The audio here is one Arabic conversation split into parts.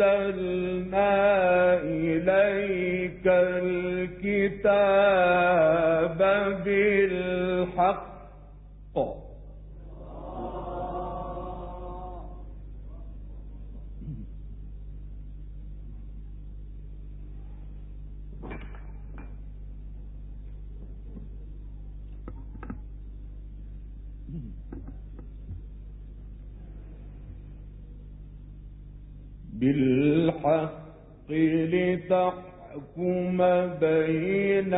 أنزلنا إليك الكتاب بالله بالحق لتحكم بين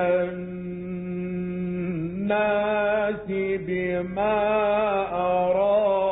الناس بما أراك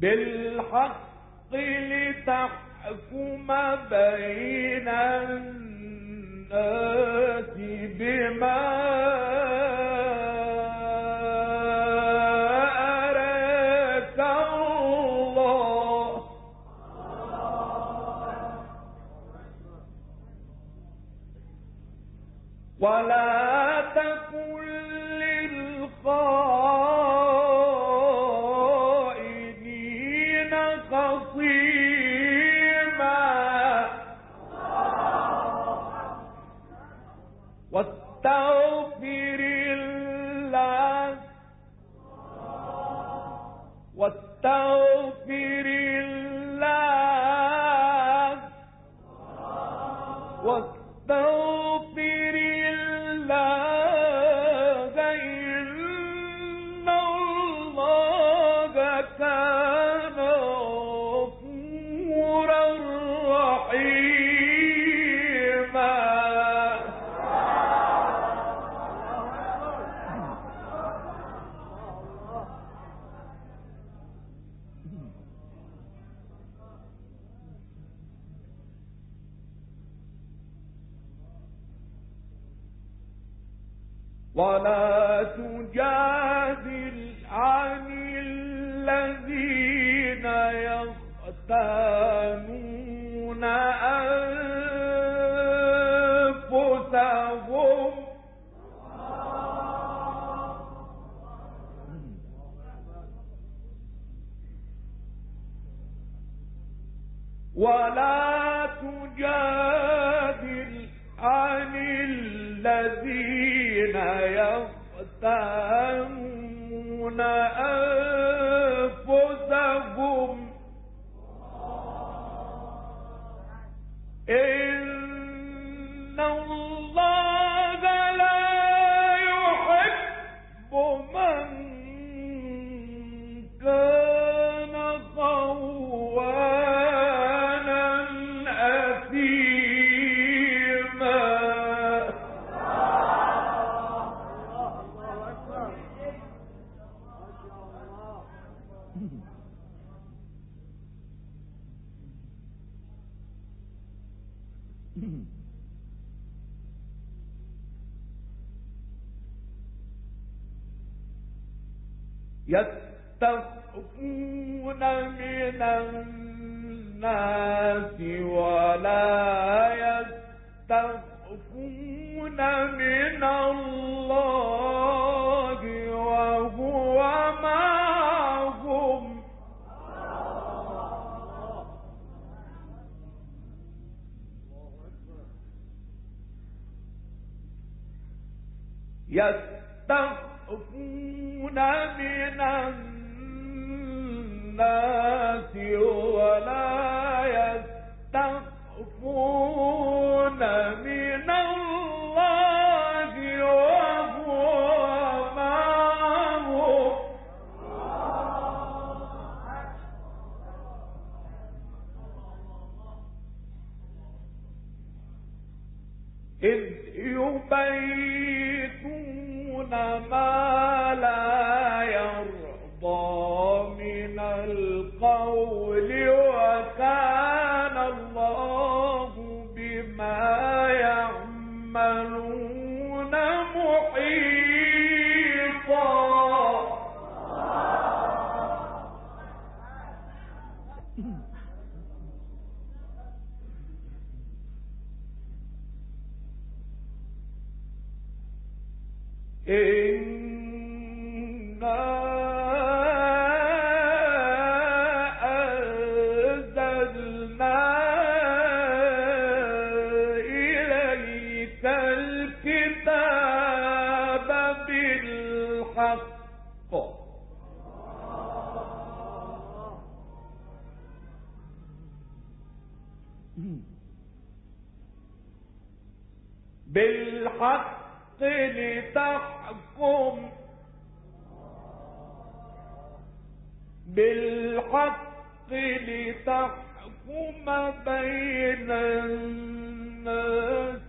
بالحق لتحكم بين الناس بما ولا تجادل عن الذين يختانون أنفسهم. ولا تجادل عن الذين أنفسهم. يستخفون من الناس ولا يستخفون من الله يستخفون من الناس ولا يستخفون من محيطا بالحق لتحكم. بالحق لتحكم بين الناس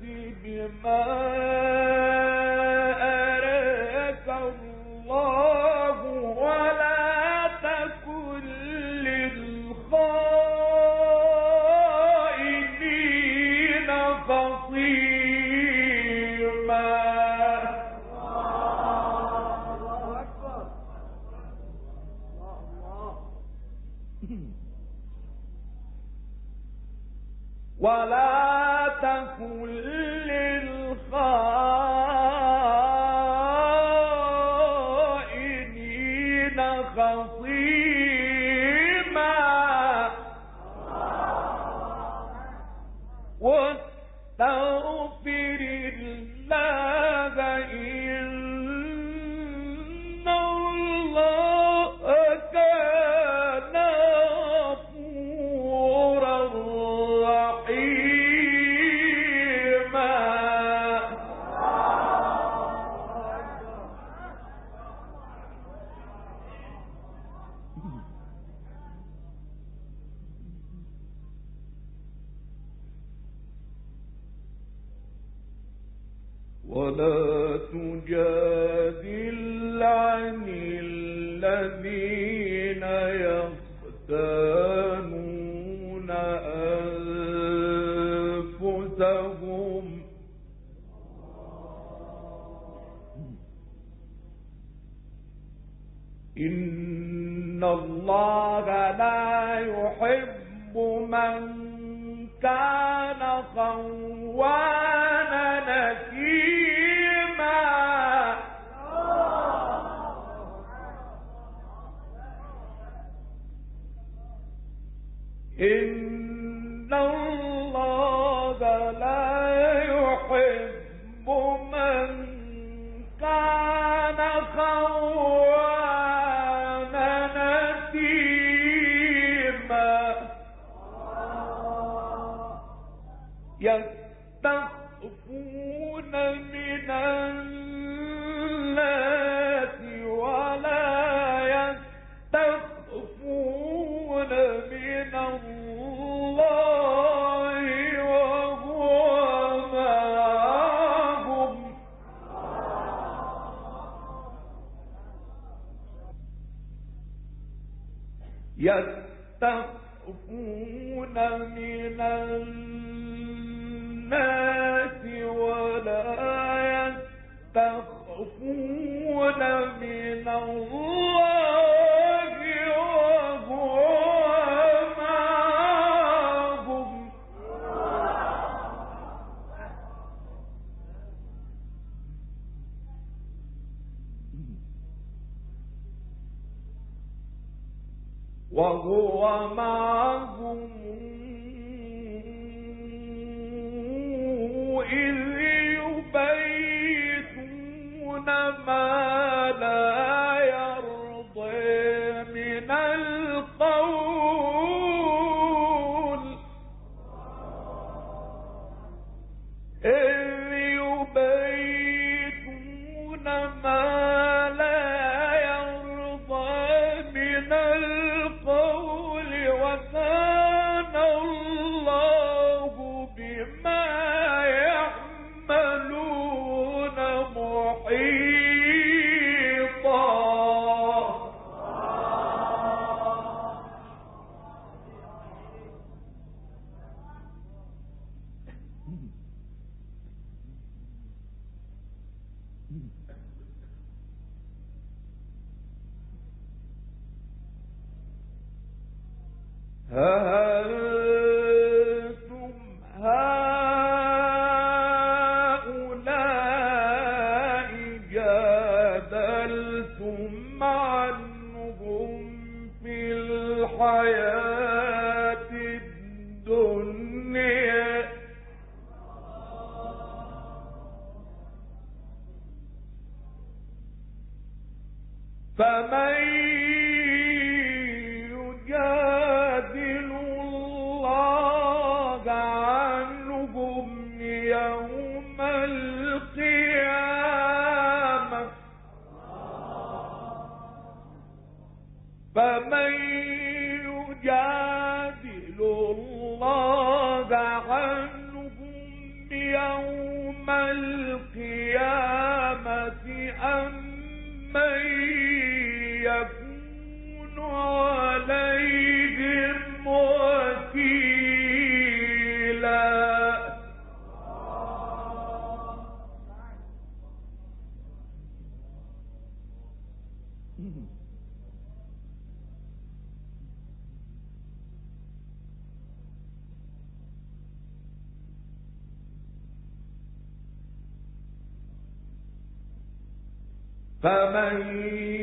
بما ولا تكن للخائن كان قواما وهو معهم إذ يبيتون ما فمن القيامة أم فمن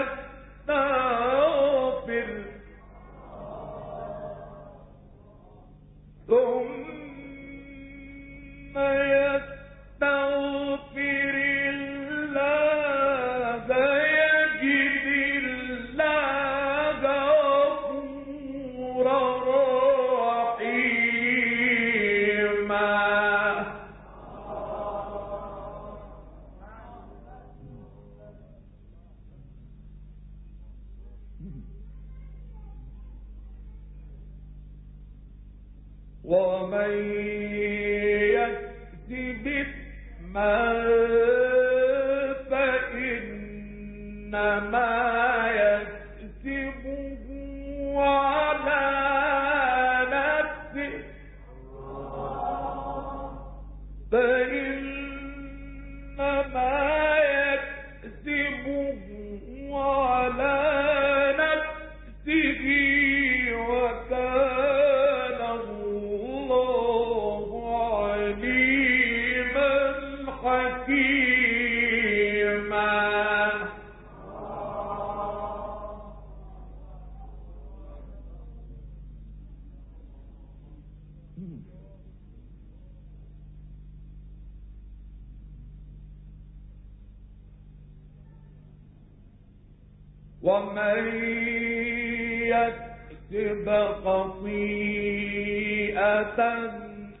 خطيئة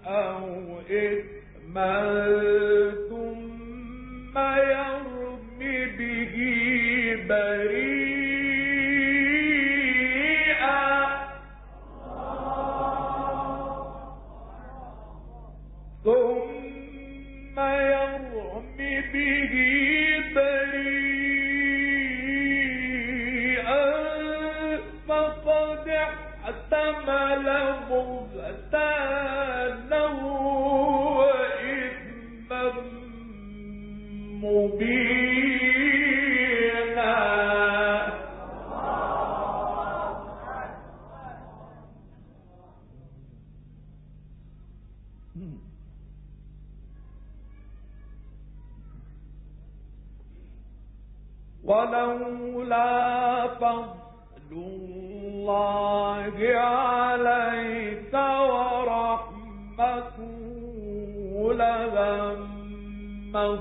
أو إثما ثم يرم به بريئا. فقد احتمل ولولا فضل الله عليك لهم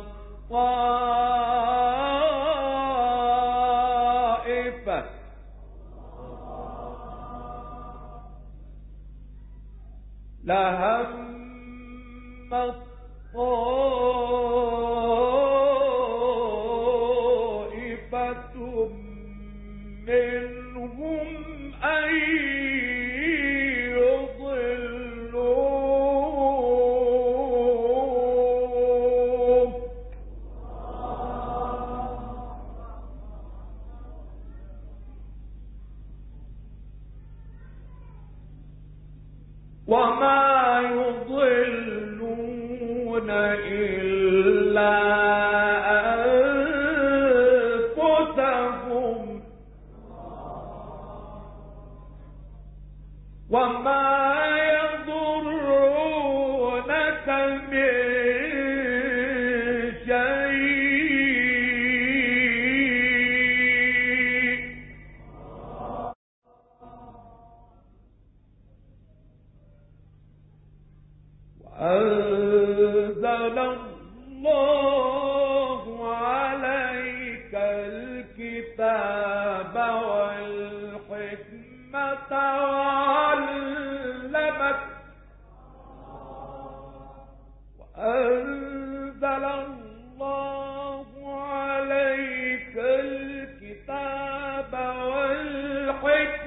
wait